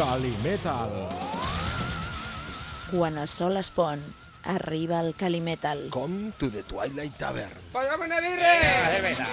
Calimetal. Quan el sol es pon, arriba el Calimetal. Come to the Twilight Tavern. ¡Pagame una birra! cerveza.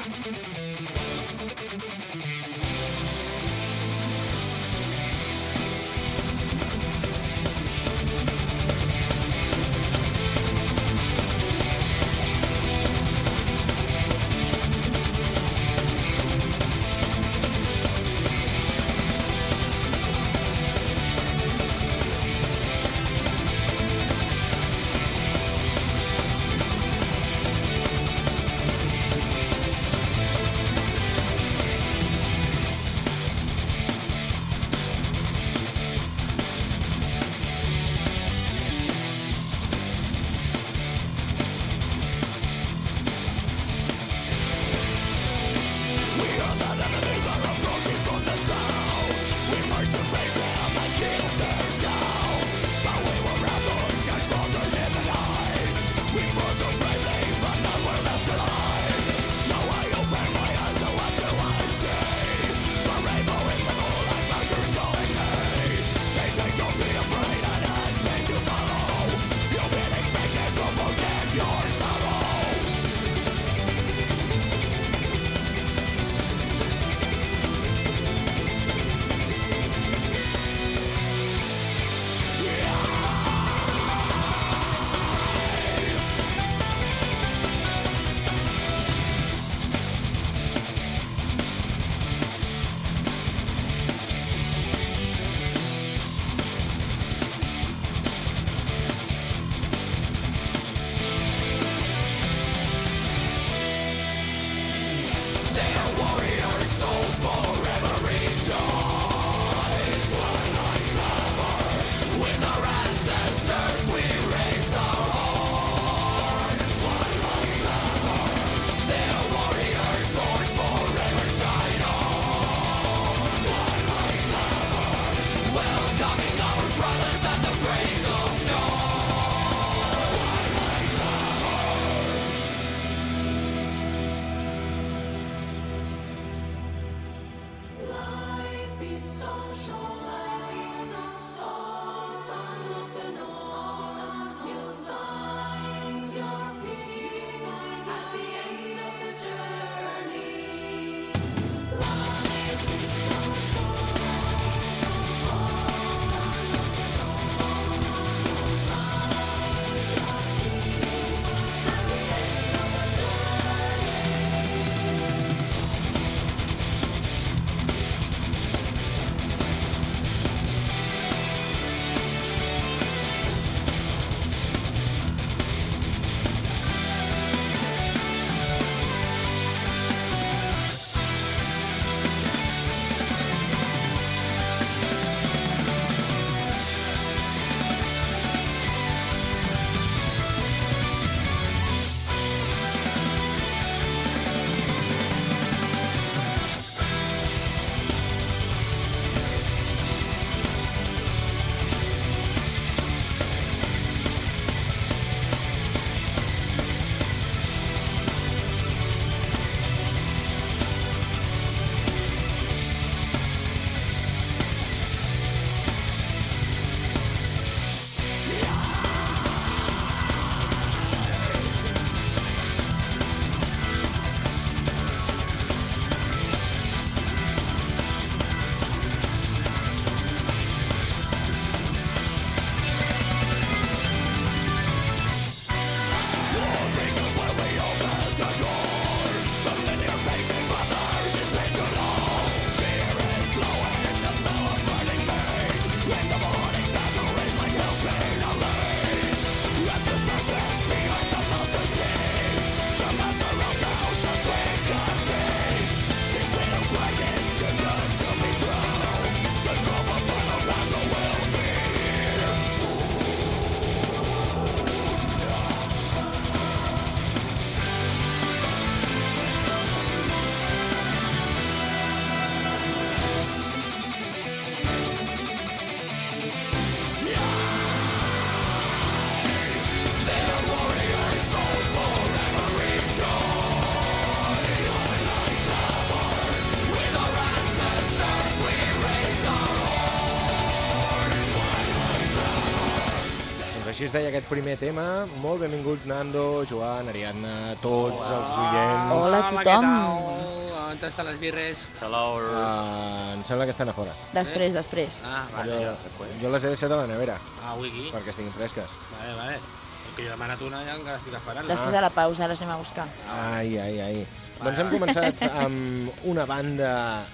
Així es deia aquest primer tema. Molt benvingut, Nando, Joan, Ariadna, tots els oients. Hola a Hola, tothom. què tal? On estan les birres? Hello. Uh, em sembla que estan a fora. Després, després. Ah, Jo, vale. jo les he deixat a la nevera, Ah, wiki. perquè estiguin fresques. Vale, vale. El que jo he demanat una ja encara estic esperant. Després de la pausa les anem a buscar. Ai, ai, ai. Doncs hem començat amb una banda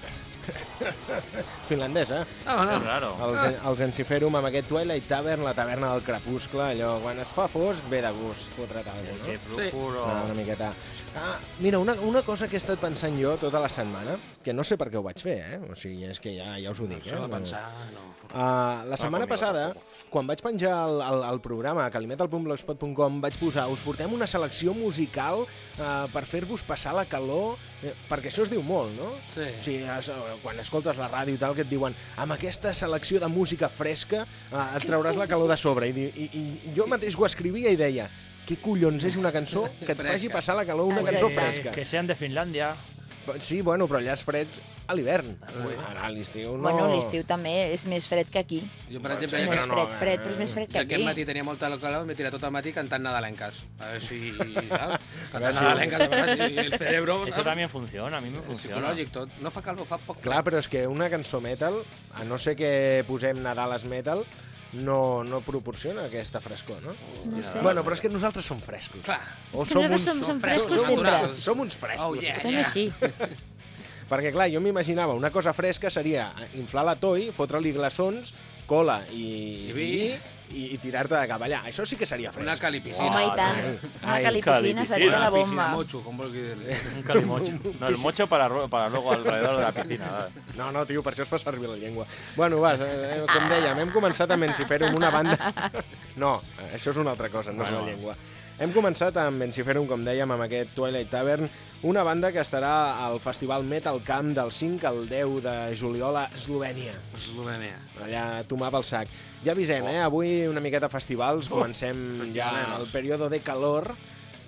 finlandesa, Ah, Que no. raro. els, els Enciferum, amb aquest Twilight Tavern, la taverna del crepuscle, allò, quan es fa fosc, ve de gust, fotre't alguna cosa, Que no? procuro. Ah, una miqueta. Ah, mira, una, una cosa que he estat pensant jo tota la setmana, que no sé per què ho vaig fer, eh? O sigui, és que ja, ja us ho dic, eh? Això de pensar, no. Uh, la setmana passada, quan vaig penjar el, el, el programa a calimetal.blogspot.com, vaig posar, us portem una selecció musical uh, per fer-vos passar la calor, eh, perquè això es diu molt, no? Sí. O sigui, es, eh, quan escoltes la ràdio i tal, que et diuen amb aquesta selecció de música fresca uh, et trauràs la calor de sobre. I, i, I jo mateix ho escrivia i deia què collons és una cançó que et faci Fresca. passar la calor, una Ah, cançó fresca? Que sean de Finlandia. Sí, bueno, però allà és fred a l'hivern. A l'estiu no... Bueno, l'estiu també és més fred que aquí. Jo, per exemple, ser, Més però no, fred, fred, eh, però és més fred que que aquest aquí. matí tenia molta calor, m'he tirat tot el matí cantant nadalenques. A veure si, saps? Cantant nadalenques, a veure si el cerebro, Eso también funciona, a mí me És funciona. psicològic tot. No fa calor, fa poc Clar, fred. però és que una cançó metal, a no ser que posem Nadales metal, no, no proporciona aquesta frescor, no? No sé. Bueno, però és que nosaltres som frescos. Clar. O És que nosaltres som, som frescos som, sempre. Som, som uns frescos. Oh, yeah. Som així. Perquè, clar, jo m''imaginava una cosa fresca seria inflar la toi, fotre-li glaçons, cola i, I vi. i, i tirar-te de cap allà. Això sí que seria fresc. Una calipiscina. Home, i tant. Una ai, calipicina calipicina. seria la bomba. mocho, com vulgui dir. Un calimocho. No, el mocho para, para luego alrededor de la piscina. vale. No, no, tio, per això es fa servir la llengua. Bueno, va, eh, com dèiem, hem començat amb Enciferum, una banda... No, això és una altra cosa, no és la Bueno. llengua. Hem començat amb Enciferum, com dèiem, amb aquest Twilight Tavern, una banda que estarà al Festival Metal Camp del 5 al 10 de juliol a Eslovènia. Eslovènia. Allà tomar pel sac. Ja avisem, eh? Avui una miqueta festivals, comencem ja festivaleros. el període de calor,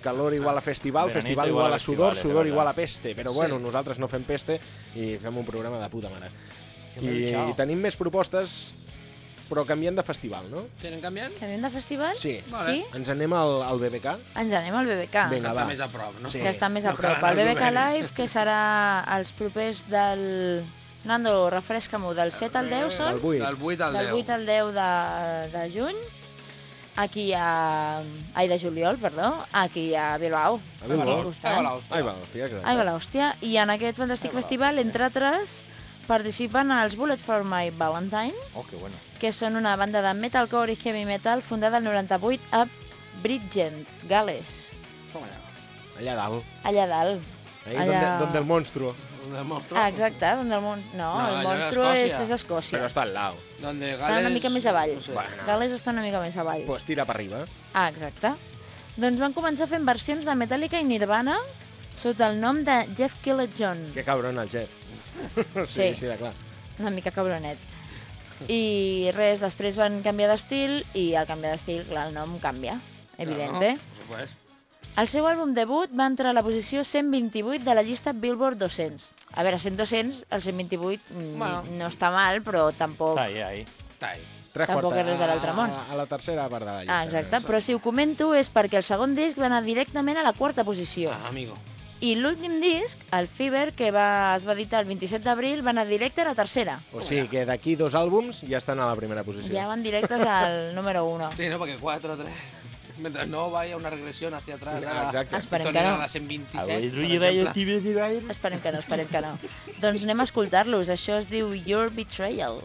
calor igual a festival, Veranito festival igual igual a sudor, festivales, sudor igual a peste, però Sí. bueno, nosaltres no fem peste i fem un programa de puta mare. I duchado. tenim més propostes, però canviant de festival, no? Tenen canviant? Canviem de festival? Sí. Vale. Sí? Ens anem al, al BBK. Ens anem al BBK. Vinga, Està va. més a prop, no? Sí. que està més a No prop. cal El anar BBK. Live, que serà els propers del... Nando, refresca-m'ho, del 7 al 10 Del són? 8. Del 8 al 10. Del 8 al 10 de, de juny, aquí a... Ai, de juliol, perdó, aquí a Bilbao. A Bilbao. Aquí al Ai, va, l'hòstia. Ai, va, hòstia, exacte. Ai, va l'hòstia. I en aquest fantàstic festival, entre altres, participen els Bullet for My Valentine, Oh, qué bueno. Que són una banda de metalcore i heavy metal fundada el 98 a Bridgend, Gales, Toma allà. Allà dalt. allà dalt. Ahí Allà- donde, donde el monstruo. Del monstruo. Ah, exacte, on el mon... No, No, el allà a monstru és, Escòcia. és Escòcia. Però està al lado. Donde Està Gales... una mica més avall. No sé. Bueno. Gales està una mica més avall. Pues tira per arriba. Ah, exacte. Doncs van començar fent versions de Metallica i Nirvana sota el nom de Jeff Killett John. Que cabron el Jeff. sí, Sí. sí, clar. Una mica cabronet. I res, després van canviar d'estil i al canviar d'estil, clar, el nom canvia, evidente. No, por supuesto. El seu àlbum debut va entrar a la posició 128 de la llista Billboard 200. A veure, 100 200, el 128 mm, Bueno. no està mal, però tampoc... Está ahí, ahí. Tres Tampoc és res de l'altre món. A, a la tercera part de la llista. Ah, exacte, però si ho comento és perquè el segon disc va anar directament a la quarta posició. Ah, amigo. I l'últim disc, el Fever, que va, es va editar el 27 d'abril, va anar directe a la tercera. O sigui que d'aquí dos àlbums ja estan a la primera posició. Ja van directes al número 1. Sí, no, porque 4, 3... Mientras no vaya una regresión hacia atrás, Ah, ara, exacte. Esperem que no. a la 127, A ver, per exemple. Esperem que no, esperem que no. doncs anem a escoltar-los. Això es diu Your Betrayal.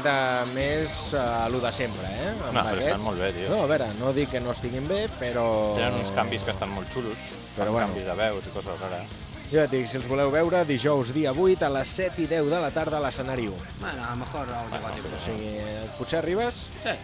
Miqueta més uh, lo de sempre, eh? amb No, però aquests. estan molt bé, tio. No, a veure, no dic que no estiguin bé, però... Tenen uns canvis que estan molt xulos. Però bueno. canvis de veus i coses rares. Jo et dic, si els voleu veure, dijous dia 8 a les 7 i 10 de la tarda a l'escenari 1. Bueno, a lo mejor llego a tiempo. O sigui, eh, potser arribes? Sí,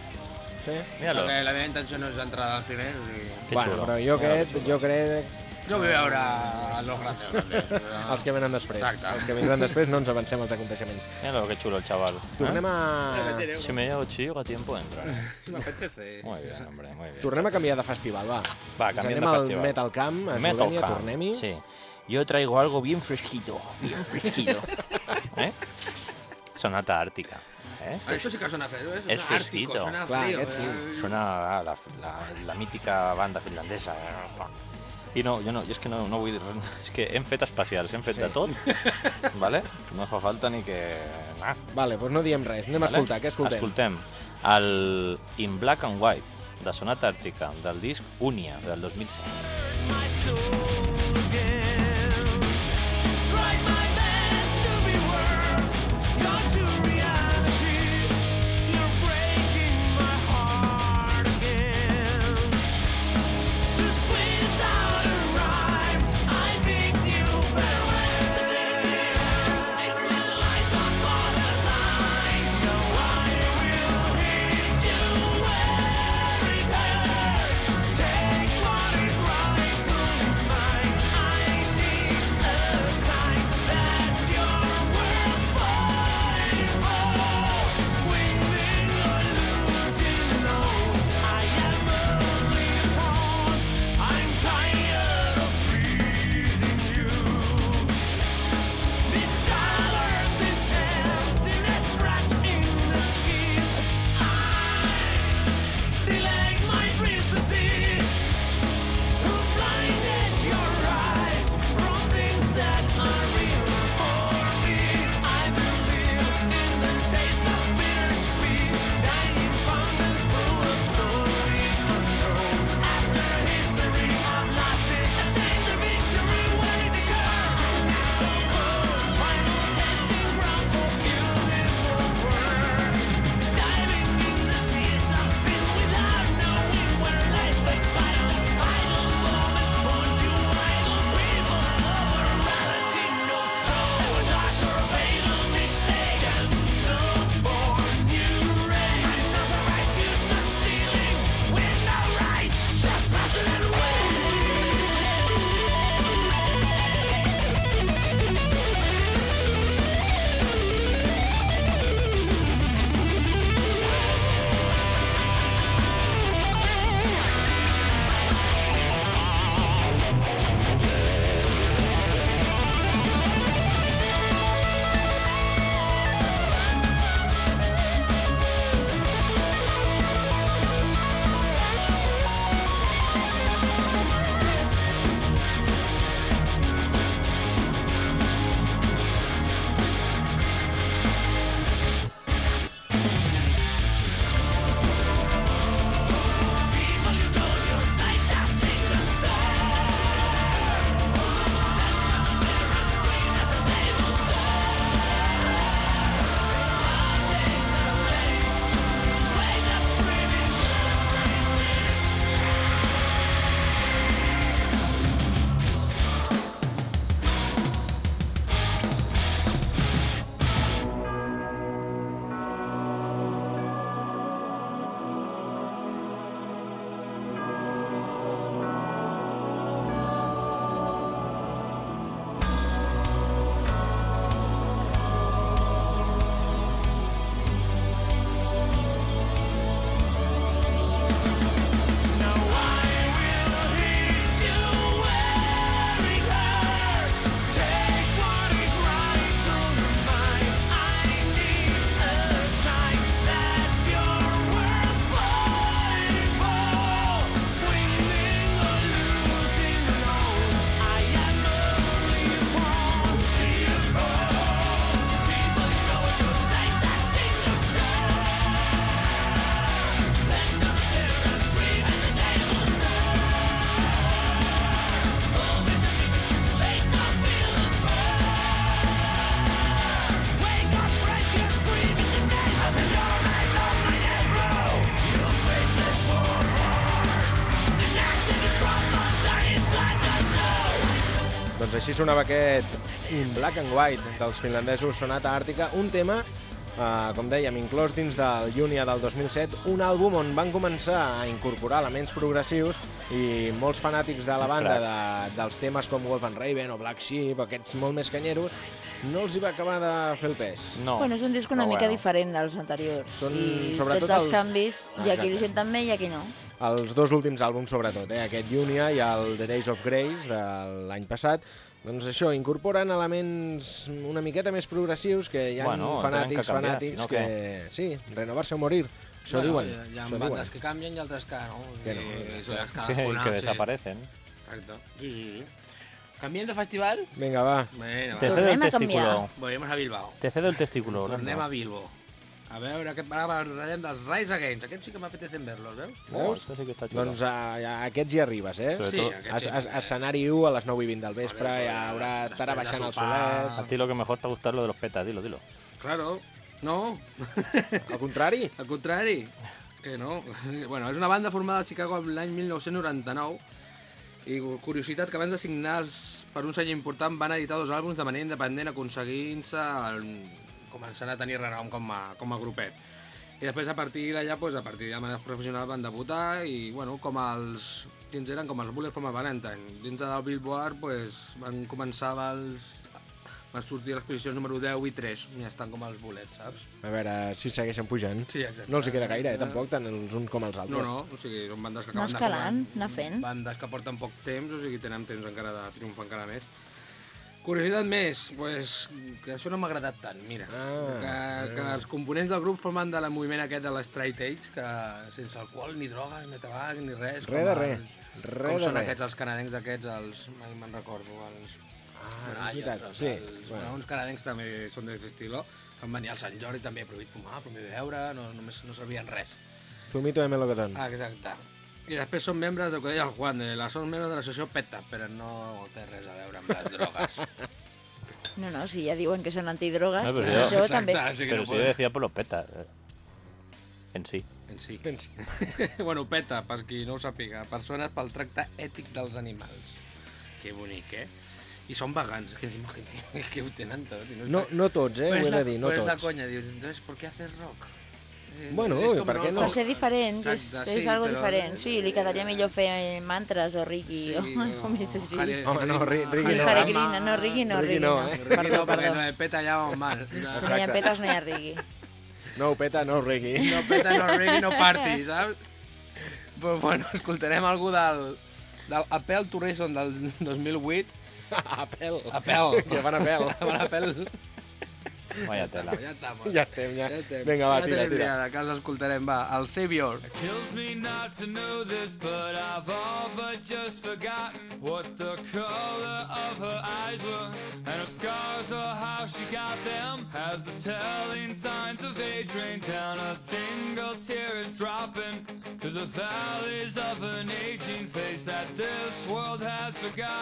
Sí. Míralo. porque la meva intenció no és entrar al primer. I... Que bueno, però jo, aquest, jo crec Jo vull veure a los grandes. grandes. els que venen després. Exacte. Els que vindran després no ens avancem als aconteixements. Mira lo que chulo el chaval. Tornem ¿Eh? a... Si me llevo chico a tiempo entra. Me apetece. Muy bien, hombre, muy bien. Tornem a canviar de festival, va. Va, Ens canviem anem de al festival. Metal Camp, a Eslovènia, Camp, tornem-hi. Sí. Yo traigo algo bien fresquito, bien fresquito. ¿Eh? Sonata ártica. ¿eh? Ah, Esto sí que suena feo, ¿eh? Es Suena ártico, fresquito. suena Clar, frío. aquest sí. eh. Suena a la, la, la mítica banda finlandesa. I no, jo no, jo és que no, no vull dir res. És que hem fet especials, hem fet Sí. de tot, vale? no fa falta ni que... Nah, Vale, doncs no diem res. Anem a vale? escoltar, què escoltem? Escoltem el In Black and White, de Sonata Àrtica, del disc Unia, del 2007. Take what així sonava aquest In Black and White dels finlandesos Sonata Àrtica, un tema, eh, com dèiem, inclòs dins del Júnia del 2007, un àlbum on van començar a incorporar elements progressius i molts fanàtics de la banda de, dels temes com Wolf and Raven o Black Sheep, aquests molt més canyeros, no els hi va acabar de fer el pes. No. Bueno, és un disc una però mica bueno. diferent dels anteriors. Són I sobretot tots els, els- canvis, Ah, hi ha qui li senten bé i qui no. Els dos últims àlbums, sobretot, eh? aquest Junia i el The Days of Grace de l'any passat, doncs això, incorporen elements una miqueta més progressius que hi ha Bueno, fanàtics, que canviar, fanàtics no, que... Sí, renovar-se o morir, això Bueno, diuen. Hi ha, hi ha això bandes diuen. que canvien i altres que no. Que no, I exacte. les Que, cadascuna, que sí. desaparecen. Exacte. Sí, sí, sí. ¿Canviem de festival? Vinga, va. Bueno, Te va. cedo el Tornem a canviar. testículo. Volvemos a Bilbao. Te cedo el testículo. Tornem a Bilbo. A veure, aquest ara parlarem dels Rise Against. Aquests sí que m'apetecen verlos, veus? Oh, Veus? sí que está chulo. Doncs a, a aquests hi arribes, eh? Sí, sí. Es, es, escenari 1 a les 9 i 20 del vespre, ja haurà, estarà baixant el solet. A ti lo que mejor te gusta es lo de los petas, dilo, dilo. Claro. No, Al contrari, al contrari. Que no. Bueno, és una banda formada a Chicago l'any 1999 i curiositat que abans de signar per un seny important van editar dos àlbums de manera independent aconseguint-se el- començant a tenir renom com a, com a grupet. I després a partir d'allà, pues, a partir de manera professional van debutar i bueno, com els quins eren com els Bullet from a Valentine. Dintre del Billboard pues, van començar els van sortir les posicions número 10 i 3 i ja estan com els bolets, saps? a veure si segueixen pujant. Sí, exacte. No els hi queda gaire, eh, tampoc, tant els uns com els No, altres. no, o sigui, són bandes que No acaben escalant, de anar fent. Bandes que porten poc temps, o sigui, tenen temps encara de triomfar encara més. Curiositat més, pues, que això no m'ha agradat tant, mira. Ah, que, que els components del grup formen de la moviment aquest de l'Straight Age, que sense alcohol, ni droga, ni tabac, ni res. Res de res, els- res Com de són res. aquests, els canadencs aquests, els... Mai me'n recordo, els... Ah, Bueno, és veritat, altres, sí. Els, Bueno. uns canadencs també són d'aquest estilo. Van venir al Sant Jordi també prohibit fumar, prohibit beure, no, només no servien res. Zumito de melocotón. Ah, exacte. I després són membres del que deia el Juan, de la, són membres de l'associació PETA, però no té res a veure amb les drogues. No, no, si ja diuen que són antidrogues, No, doncs yo- això també. Exacte, sí que Pero no si yo puedes. decía por los petas. eh. En sí. En si. Pensi. bueno, PETA, per qui no ho sàpiga, persones pel tracte ètic dels animals. Que bonic, eh? I són vegans, que encima, que, encima, que ho tenen tot. i No, no tots, eh, Però ho he de dir, no però és la tots. conya, dius, entonces, ¿por qué haces rock? Eh, Bueno, és com per què no? Per ser diferent, és, Exacte, és sí, algo però- diferent. Sí, li quedaria millor fer mantres o Ricky Sí, o, o més així. Hare- Home, no, Ri- Ricky no. Hare Krishna, no, Ricky no, Ricky Ricky no, no. eh? Ricky Perdó, no, perquè no de PETA ja va mal. Si no hi ha petes, no hi ha Ricky. No, peta, no, reggae. No PETA, no reggae, no party, saps? Però bueno, escoltarem algú del, del Apple to Reason del 2008. A pèl. Apple. Que van a pèl. Van a Apple. Vaya tela. Ja estamos. Ja estem, ja. Ja estem. Vinga, va, ja tira, tira. liada, que els escoltarem, va. El Savior. Kills me not to know this, but I've all but just forgotten what the color of her eyes were, and her scars or how she got them. As the telling signs of age rain down, a single tear is dropping through the valleys of an aging face that this world has forgotten.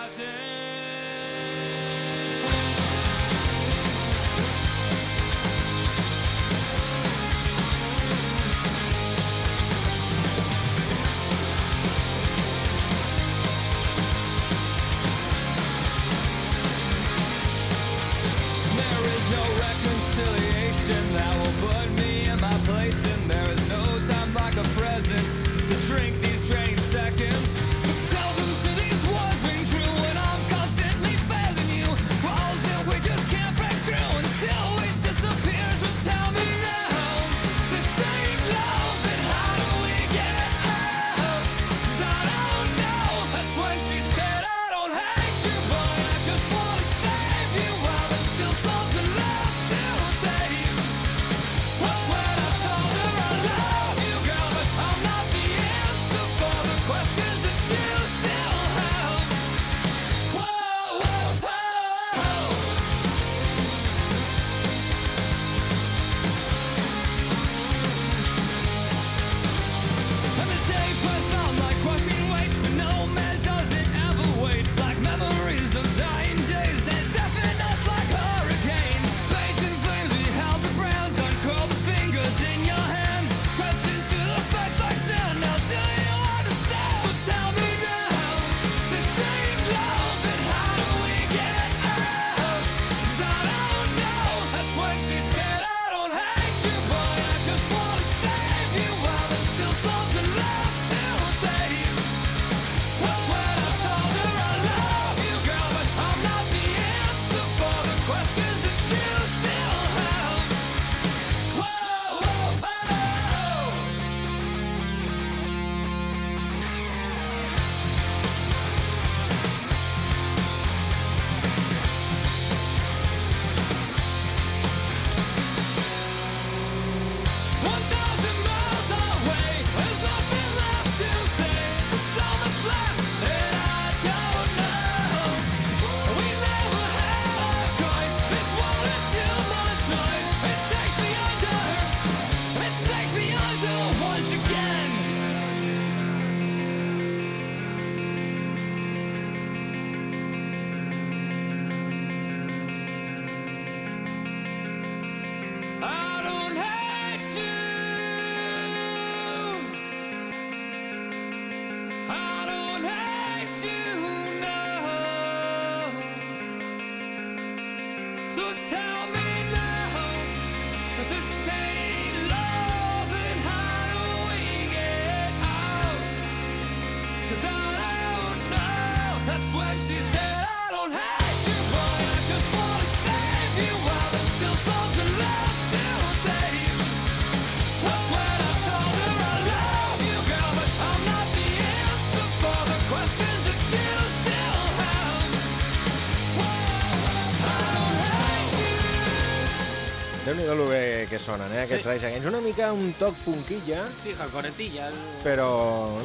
Sonen, eh, aquests Sí. Rise Against. Una mica un toc punquilla, Sí, hardcoretilla. El... però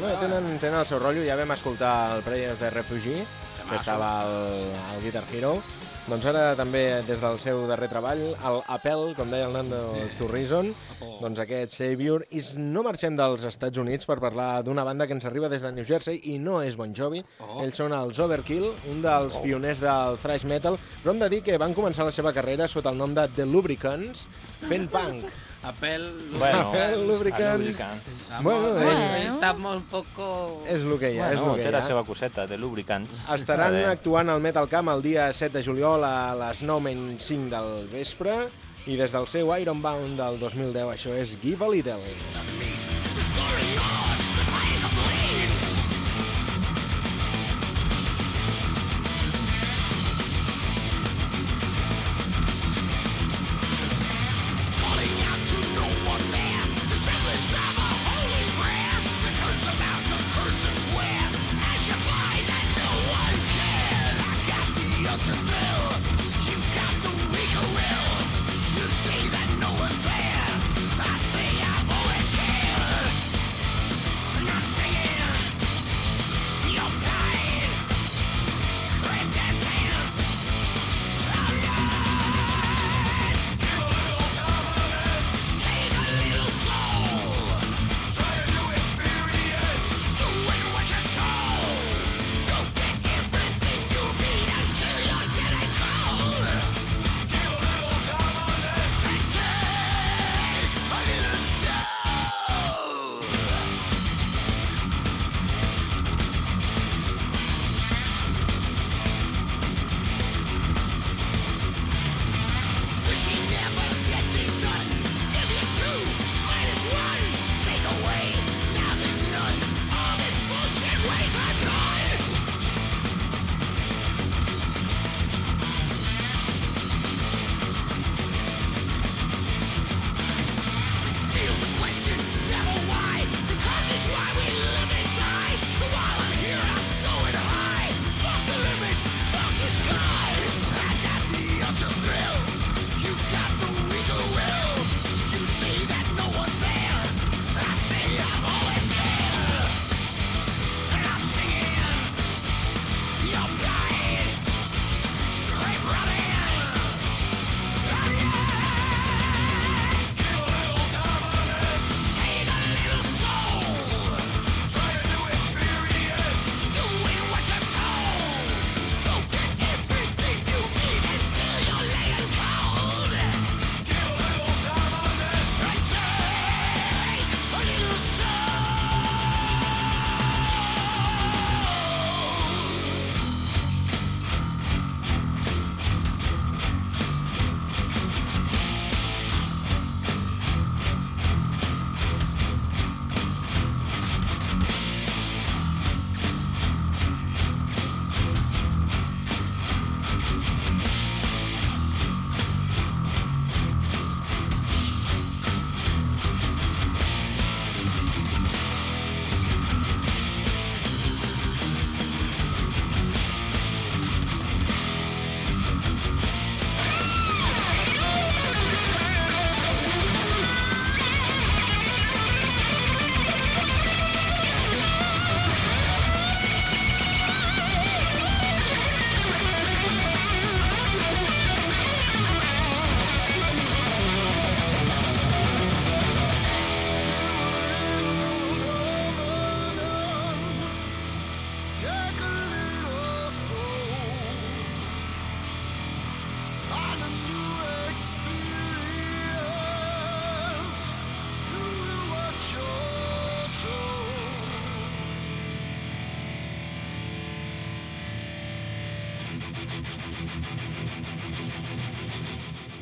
no, tenen, tenen el seu rotllo. Ja vam escoltar el Prayer of the Refugee, que estava al, al Guitar Hero. Doncs ara també, des del seu darrer treball, el Apel, com deia el Nando to Reason, doncs aquest Savior. I no marxem dels Estats Units per parlar d'una banda que ens arriba des de New Jersey i no és Bon Jovi. Oh. Ells són els Overkill, un dels pioners del thrash metal, però hem de dir que van començar la seva carrera sota el nom de The Lubricants, fent punk. Apel... Bueno, Apel, lubricants. lubricants. Bueno, Bueno. Estamos un poco... És el que hi ha, és Bueno, el que té hi la ha. seva coseta, de lubricants. Estaran Vale. actuant al Metal Camp el dia 7 de juliol a les 9 menys 5 del vespre i des del seu Ironbound del 2010 això és Give a Little.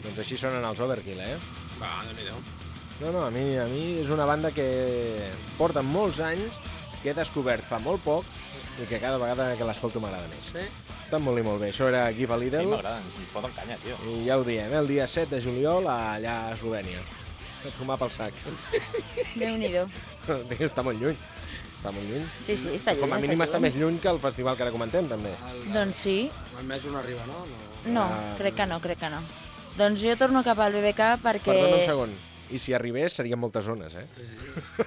Doncs així sonen els Overkill, eh? Va, déu nhi No, no, a mi, a mi és una banda que porta molts anys, que he descobert fa molt poc i que cada vegada que l'escolto m'agrada més. Sí? Està molt i molt bé. Això era Give a A mi Little. m'agrada, ens foten canya, tio. I ja ho diem, eh? el dia 7 de juliol allà a Eslovènia. A fumar pel sac. Déu-n'hi-do. està molt lluny. Està molt lluny. Sí, sí, està lluny. Com a mínim està lluny. més lluny que el festival que ara comentem, també. Doncs sí. El metro no arriba, no? no. No, Ah. crec que no, crec que no. Doncs jo torno cap al BBK perquè... Perdona un segon. I si arribés, serien moltes zones, eh?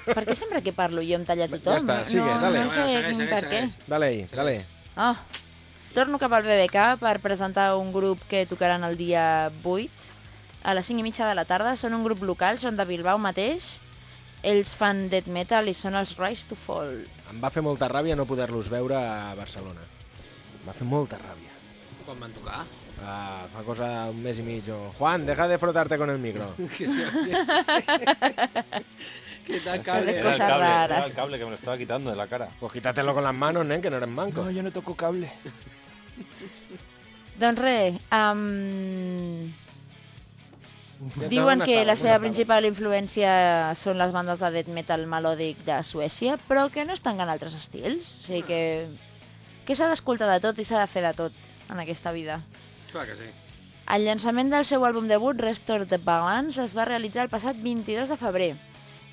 Per què sempre que parlo jo em talla tothom? Ja està, sigue, no, dale. No sé Bueno, segueix, segueix, per què. segueix. Dale-hi, dale. Ah, torno cap al BBK per presentar un grup que tocaran el dia 8 a les 5 i mitja de la tarda. Són un grup local, són de Bilbao mateix. Ells fan death metal i són els Rise to Fall. Em va fer molta ràbia no poder-los veure a Barcelona. Em va fer molta ràbia. Quan van tocar? Ah, fa cosa un mes i mig. O, Juan, deja de frotarte con el micro. Que sí. ¿Qué tal, cable? Qué Era el cable, era el cable que me lo estaba quitando de la cara. Pues quítatelo con las manos, nen, que no eres manco. yo no toco cable. Doncs res, um, diuen que la seva principal influència són les bandes de death metal melòdic de Suècia, però que no estan en altres estils. O sigui que, que s'ha d'escoltar de tot i s'ha de fer de tot en aquesta vida. Clar que sí. El llançament del seu àlbum debut, Restore the Balance, es va realitzar el passat 22 de febrer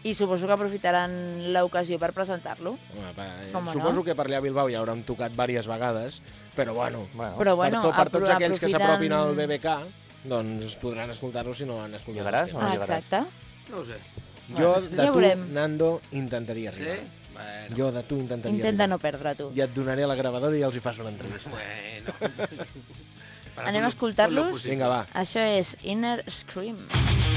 i suposo que aprofitaran l'ocasió per presentar-lo. Eh, Com no? suposo que per allà a Bilbao ja hauran tocat diverses vegades, però bueno, Bueno, Però bueno, per, to, per tots aquells que aprofiten- s'apropin al BBK, doncs podran escoltar-lo si no han escoltat. Llegaràs els o temes. no Ah, llegaràs? exacte. No ho sé. Jo de Ja tu, veurem. Nando, intentaria Sí? arribar. Bueno. Jo de tu intentaria Intenta arribar. no perdre, tu. I et donaré la gravadora i els hi fas una entrevista. Bueno. Farà Anem a tot lo- escoltar-los? possible. Vinga, va. Això és Inner Scream. Just while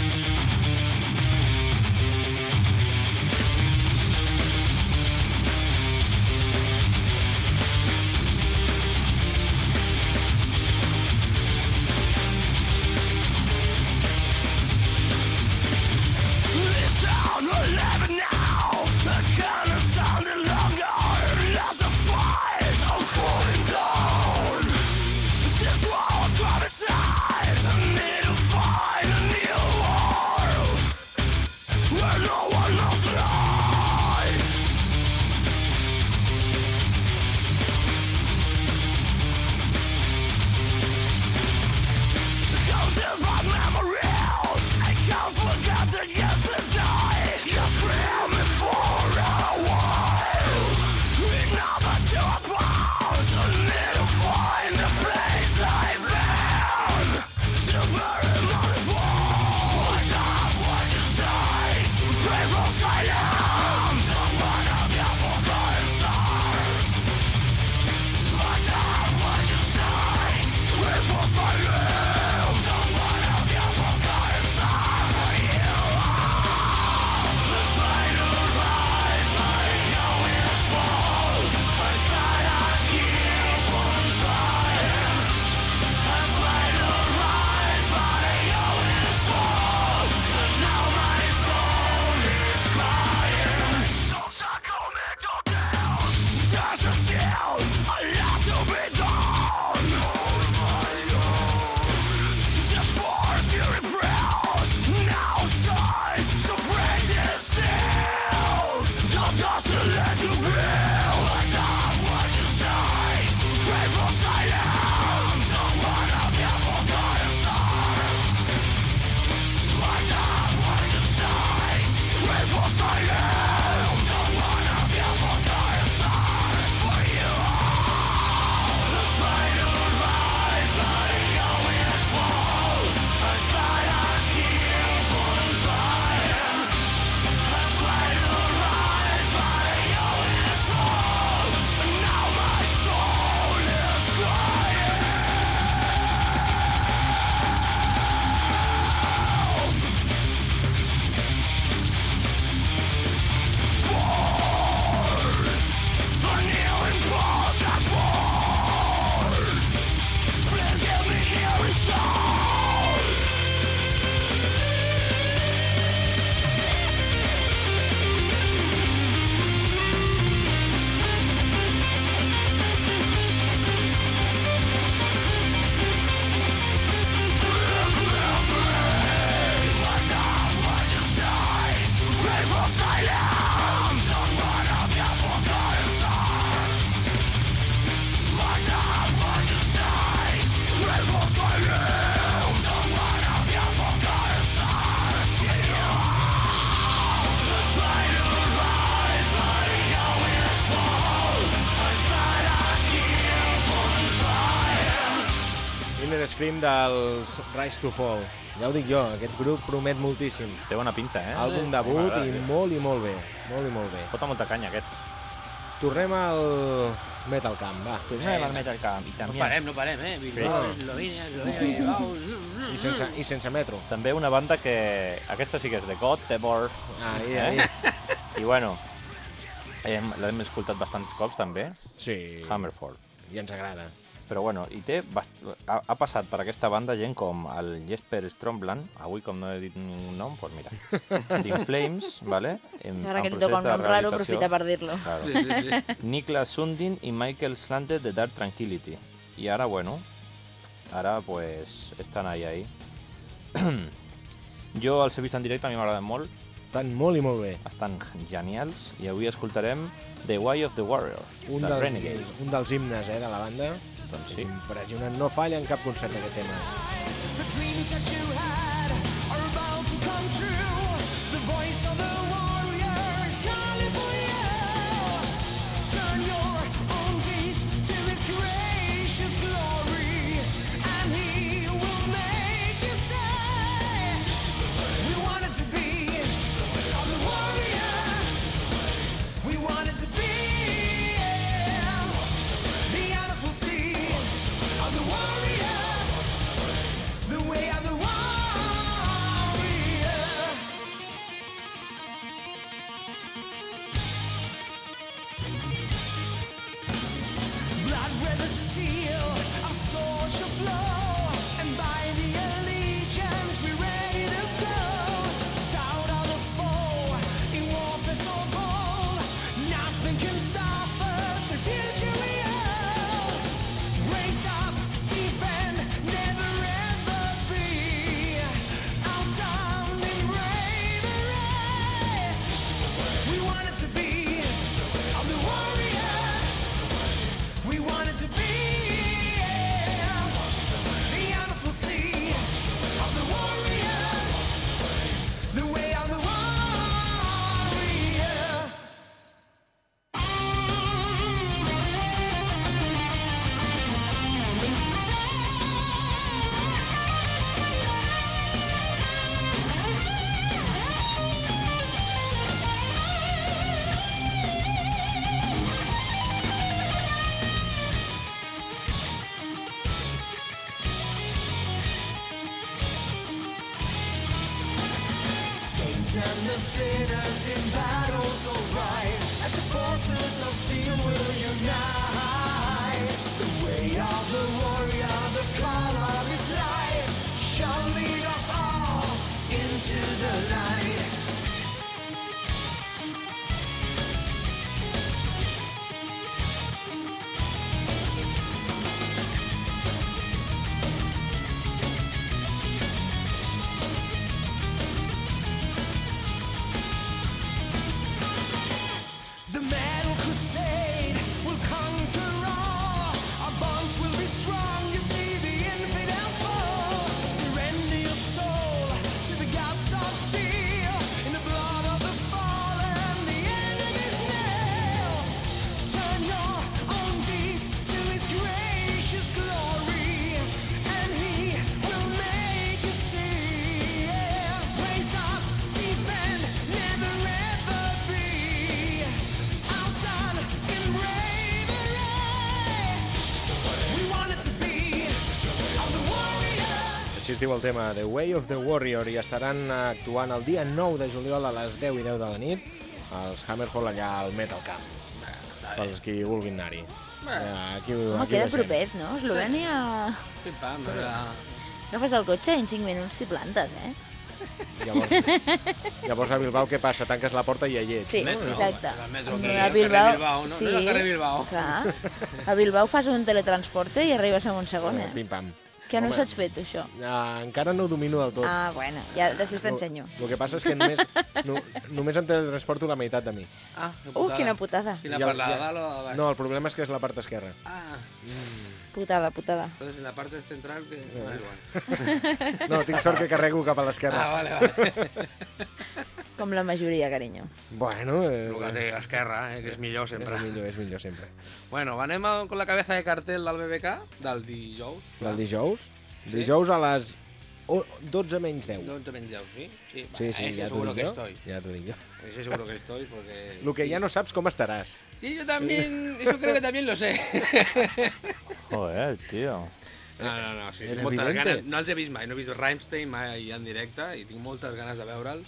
Scream dels Rise to Fall. Ja ho dic jo, aquest grup promet moltíssim. Té bona pinta, eh? Àlbum debut M'agrada, i sí. molt i molt bé. Molt i molt bé. Fota molta canya, aquests. Tornem al Metal Camp, va. Tornem al Metal Camp. I No també, parem, no parem, eh? Bilbao, Sí. Eslovènia, Eslovènia, Bilbao... I sense, I sense metro. també una banda que... Aquesta sí que és de Göteborg. Ahí, Eh? ahí. I bueno, hem, l'hem escoltat bastants cops també, Sí, Hammerfall. i ens agrada. Però bueno, i té bast... ha, ha passat per aquesta banda gent com el Jesper Stromland, avui com no he dit ningú nom, doncs mira, d'Inflames, ¿vale? En, Ara que li toca un nom raro, aprofita per dir-lo. Claro. Sí, sí, sí. Niklas Sundin i Michael Slander de Dark Tranquility. Y ahora, bueno, ahora pues están ahí, ahí. jo els he vist en directe, a mi m'agraden molt, Estan molt i molt bé. estan genials, i avui escoltarem The Way of the Warrior, Un, de del, Renegade. un dels himnes eh, de la banda. Doncs sí. impressionant, no falla en cap concert aquest tema. Diu el tema, The Way of the Warrior, i estaran actuant el dia 9 de juliol a les 10 i 10 de la nit als Hammerfall allà al Metal Camp, pels qui vulguin anar-hi. Eh, Aquí, Home, aquí queda propet, no? Eslovènia... Pim, pam. Agafes el cotxe i en 5 minuts t'hi plantes, eh? Llavors, llavors a Bilbao què passa? Tanques la porta i ja hi ets. Sí, no? exacte. El metro que- a Bilbao, Bilbao, no? sí, No és el carrer Bilbao. Clar. A Bilbao fas un teletransporte i arribes a Montsegon, Eh, eh? Pim-pam. Que no Home. ho saps fer, tu, això. Uh, encara no ho domino del tot. Ah, bueno, ja després t'ensenyo. El que passa és que només, no, només em teletransporto la meitat de mi. Ah, que Uh, quina putada. Quina Ja- per la de ja- dalt o de baix? No, el problema és que és la part esquerra. Ah, Putada, putada. entonces en la parte central que... Da igual. No, tinc sort que carrego cap a l'esquerra. Ah, vale, vale. Com la majoria, carinyo. Bueno, eh, El que té esquerra, eh, que és millor sempre. és millor, és millor sempre. Bueno, anem a- con la cabeza de cartel del BBK, del dijous. Del dijous, Dijous a les o- 12 menys 10. 12 menys 10, sí? Sí, Sí, sí, ese ja t'ho seguro dic que jo. estoy. Ja t'ho dic jo. Ese seguro que estoy, porque... El que ja no saps com estaràs. Sí, yo también, eso creo que también lo sé. Joder, tío. No, no, no, sí, moltes ganes. No els he vist mai, no he vist Rammstein mai en directe i tinc moltes ganes de veure'ls.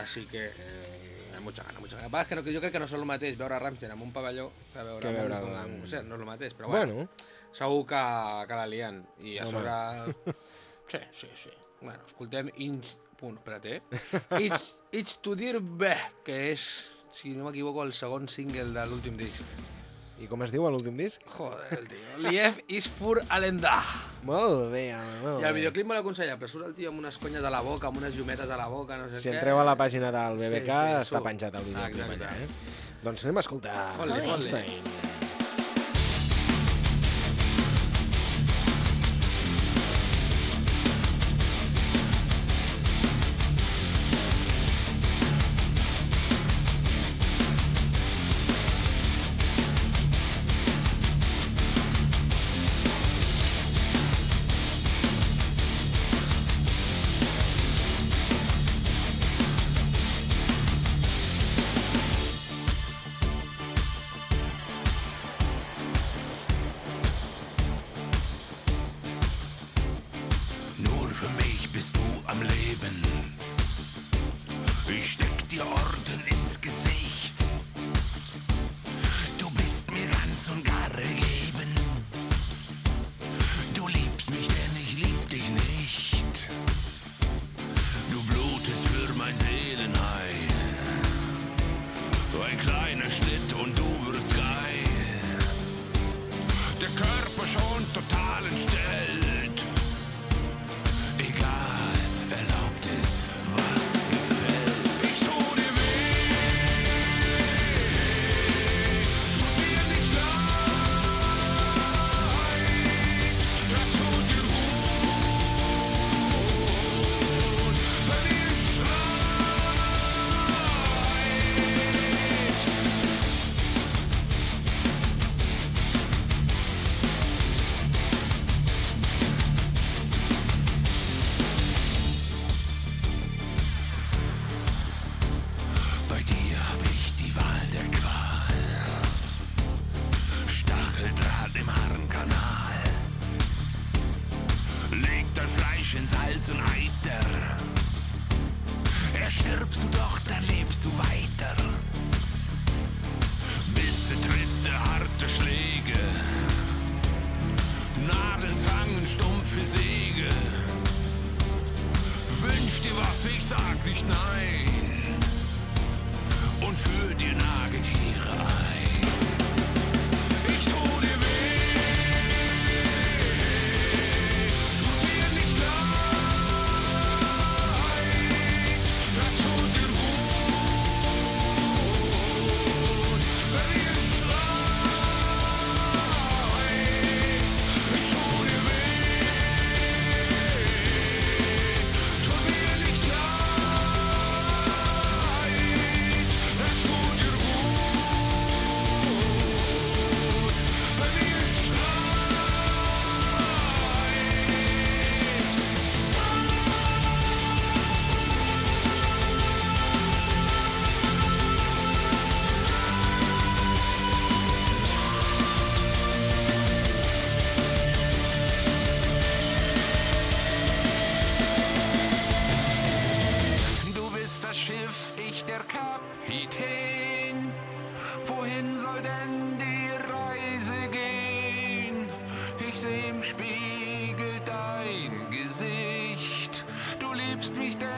Així que... Eh, mucha gana, mucha gana. Va, és que no, jo crec que no és el mateix veure Rammstein en un pavelló que veure, Que en veure'l un, en- no és el mateix, però bueno, Bueno, segur que, que la lien. I a Home. sobre... Sí, sí, sí. Bueno, escoltem Inch... Punt, espera't, eh? It's, it's to dir bé, que és, si no m'equivoco, el segon single de l'últim disc. I com es diu l'últim disc? Joder, tio. Lief is for Alenda. Molt bé, home, molt I el videoclip me l'ha aconsellat, però surt el tio amb unes conyes a la boca, amb unes llumetes a la boca, no sé Si què. entreu a la pàgina del Sí, BBK, sí, està surt. penjat el videoclip allà, eh? Doncs anem a escoltar. Fot-li. Rammstein. Im Spiegel dein Gesicht. Du liebst mich, denn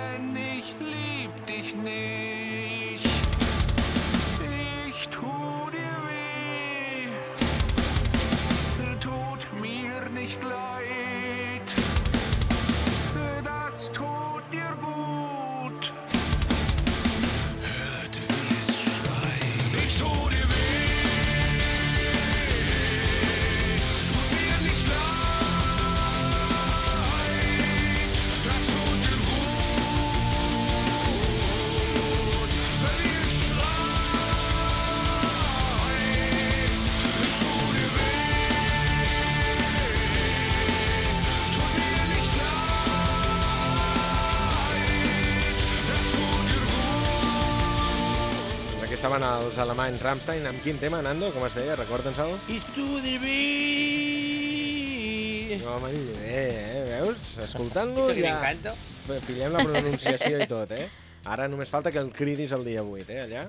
sonaven els alemanys Rammstein. Amb quin tema, Nando? Com es deia? Recorda'ns alguna Estudi bé! Home, bé, eh? Veus? Escoltant-lo ja pillem la pronunciació i tot, eh? Ara només falta que el cridis el dia 8, eh, allà?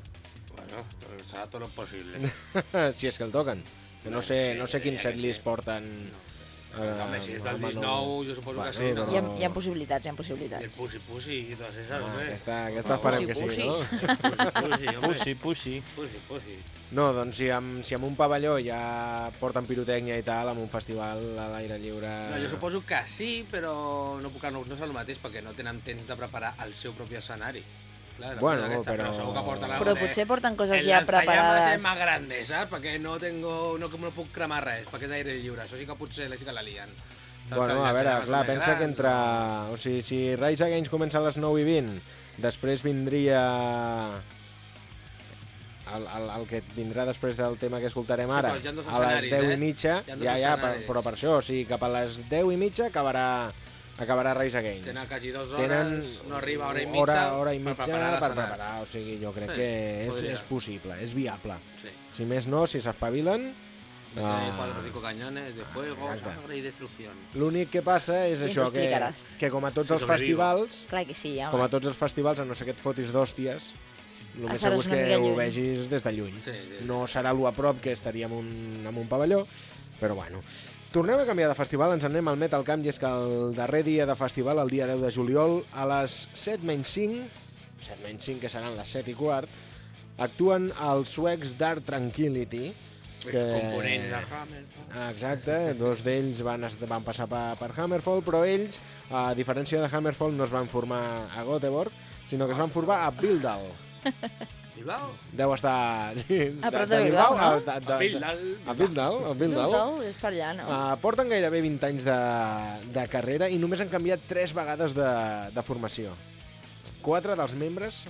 Bueno, serà tot lo possible. si és que el toquen. Que no sé, no sé que setlist sí. porten... eh, Home, si és del home, disc no. nou, jo suposo Bueno, que sí, no? Hi ha, hi ha possibilitats, hi ha El possibilitats. Pussy Pussy i totes esas, Home, hombre. aquesta, aquesta farem que sí, no? Pussy, Pussy, hombre. Pussy, pussy. Pussy, Pussy. No, doncs si amb, si amb un pavelló ja porten pirotècnia i tal, amb un festival a l'aire lliure... No, jo suposo que sí, però no puc no, no és el mateix perquè no tenen temps de preparar el seu propi escenari. Clar, la Bueno, aquesta, però- segur que porten algo Però de- potser porten coses el ja lanzallamas preparades. és més grande, saps? Perquè no tengo, no, no puc cremar res, perquè és aire lliure. Això sí que potser sí que la lien. Saps Bueno, que a veure, clar, pensa que grans, entre... O sigui, si Rise Against comença a les 9 i 20, després vindria... El, el, el que vindrà després del tema que escoltarem Sí, ara, però dos a les escenaris, 10 eh? i mitja, ja, ja, per, però per això, o sigui, cap a les 10 i mitja acabarà, acabarà Rise Against. Tenen quasi dues hores, Tenen no arriba a hora i mitja hora, hora i per mitja preparar per l'escenari. preparar, o sigui, jo crec Sí, que és, podria. és possible, és viable. Sí. Si més no, si s'espavilen... Ah, cuatro o cinco cañones de fuego, sangre y destrucción. L'únic que passa és I això, que, que com a tots Si els festivals, Clar que sí, home. com a tots els festivals, a no ser que et fotis d'hòsties, el més segur és que ho lluny. vegis des de lluny. Sí, sí, sí. No serà lo a prop que estaria en un, en un pavelló, però bueno. Tornem a canviar de festival, ens anem al Metal Camp, i és que el darrer dia de festival, el dia 10 de juliol, a les 7 menys 5, 7 menys 5, que seran les 7 i quart, actuen els suecs Dark Tranquility, que... Components de Hammer. Ah, Exacte, dos d'ells van, van passar per, per Hammerfall, però ells, a diferència de Hammerfall, no es van formar a Göteborg, sinó que es van formar a Bildal. Bilbao. Deu estar... A prop de Bilbao, no? a, a, A Bilbao. a Bildal, a Bildal. Bilbao és per allà, no? Uh, porten gairebé 20 anys de, de carrera i només han canviat 3 vegades de, de formació. Quatre dels membres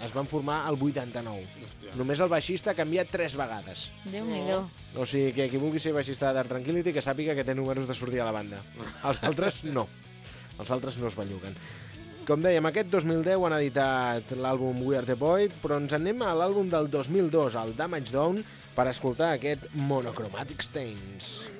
es van formar al 89. Hòstia. Només el baixista ha canviat 3 vegades. Déu-n'hi-do. O sigui, que qui vulgui ser baixista de Tranquility que sàpiga que té números de sortir a la banda. Els altres no. Els altres no es belluguen. Com dèiem, aquest 2010 han editat l'àlbum We Are The Void, però ens anem a l'àlbum del 2002, el Damage Down, per escoltar aquest Monochromatic Stains.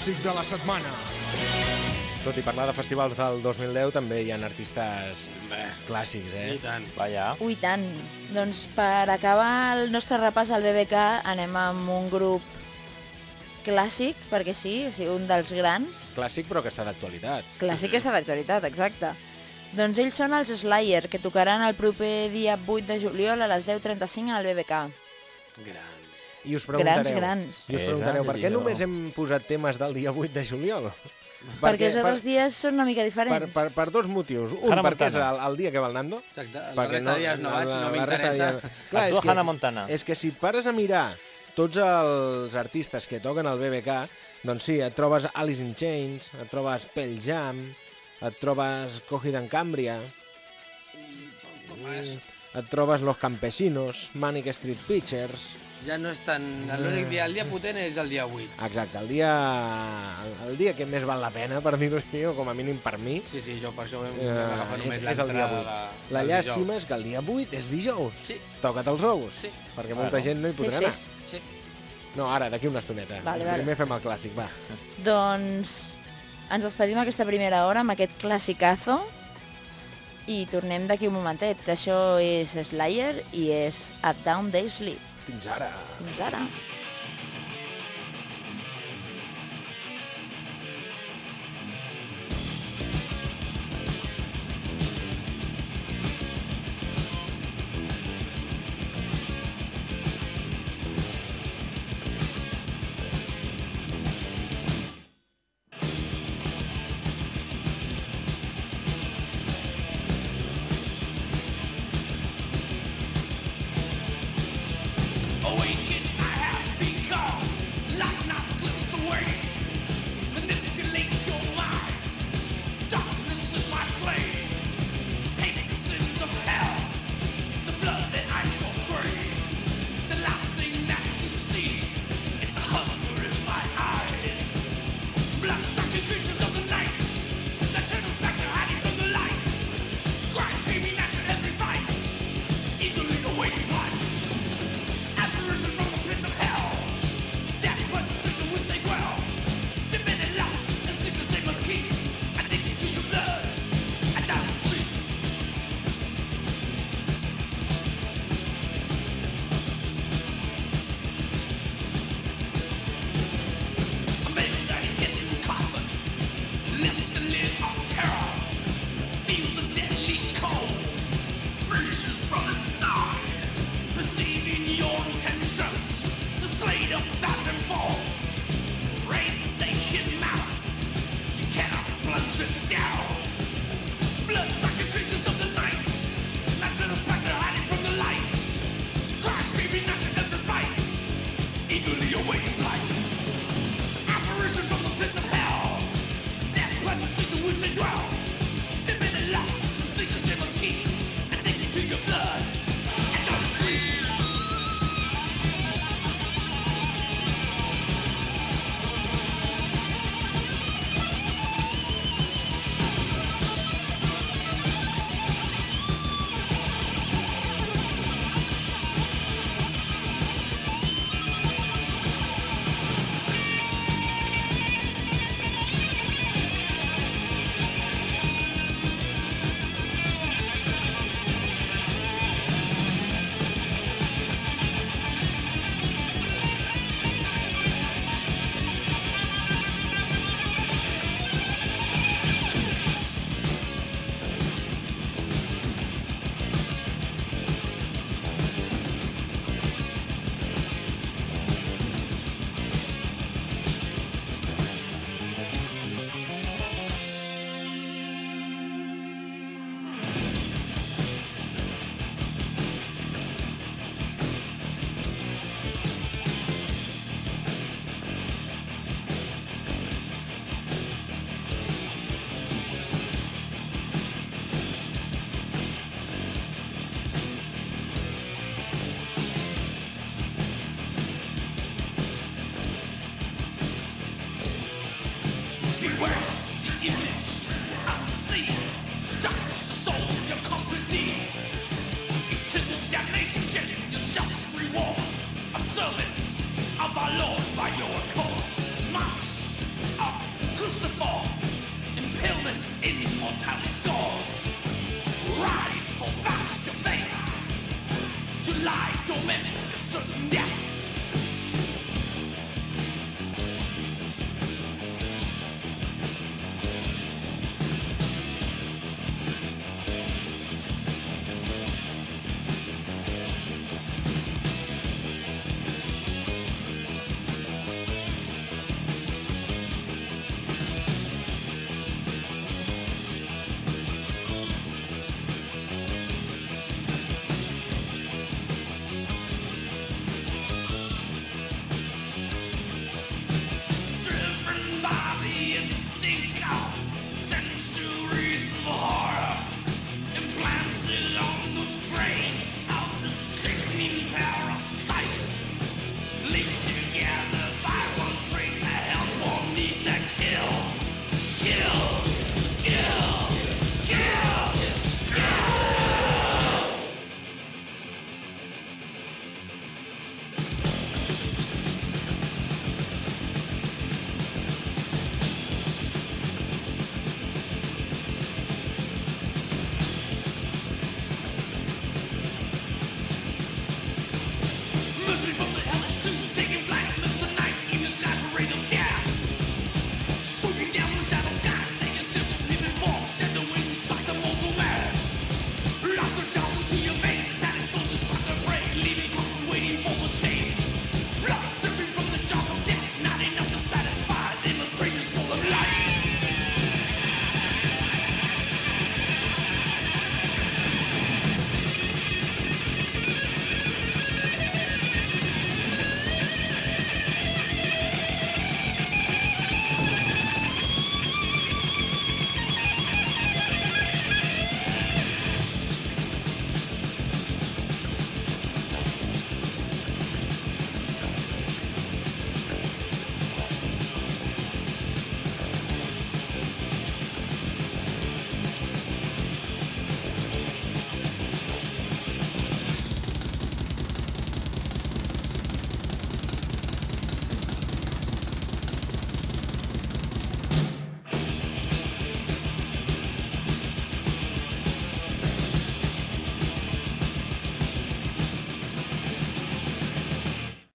Clàssic de la setmana. Tot i parlar de festivals del 2010, també hi ha artistes eh, clàssics, eh? I tant. Vaja. Ui, tant. Doncs per acabar el nostre repàs al BBK anem amb un grup clàssic, perquè sí, o sigui, un dels grans. Clàssic, però que està d'actualitat. Clàssic és d'actualitat, exacte. Doncs ells són els Slayer, que tocaran el proper dia 8 de juliol a les 10.35 al BBK. Gran. I us preguntareu, Grans, grans. I us Sí, preguntareu, per què només hem posat temes del dia 8 de juliol? Perquè els altres dies són una mica per, diferents. per, per dos motius. Un, Hannah perquè és el, Montana. el dia que va el Nando. Exacte. La perquè resta de dies no vaig, no m'interessa. Clar, Es és que, Hannah Montana. és que si et pares a mirar tots els artistes que toquen al BBK, doncs sí, et trobes Alice in Chains, et trobes Pearl Jam, et trobes Cogida en Cambria, et trobes Los Campesinos, Manic Street Pictures... Ja no és tan... L'únic dia, el dia potent és el dia 8. Exacte, el dia, el, el dia que més val la pena, per dir-ho així, o com a mínim per mi, Sí, sí, jo per això vam, Eh, vam agafar és- només és el dia l'entrada 8. de... la llàstima és que el dia 8 és dijous. Sí, Toca't els ous, sí, perquè molta gent no hi podrà anar. sí. No, ara, d'aquí una estoneta. Vale, vale. Primer fem el clàssic, va. Doncs ens despedim aquesta primera hora amb aquest classicazo i tornem d'aquí un momentet. Això és Slayer i és A Down Day Sleep. Fins ara. Fins ara.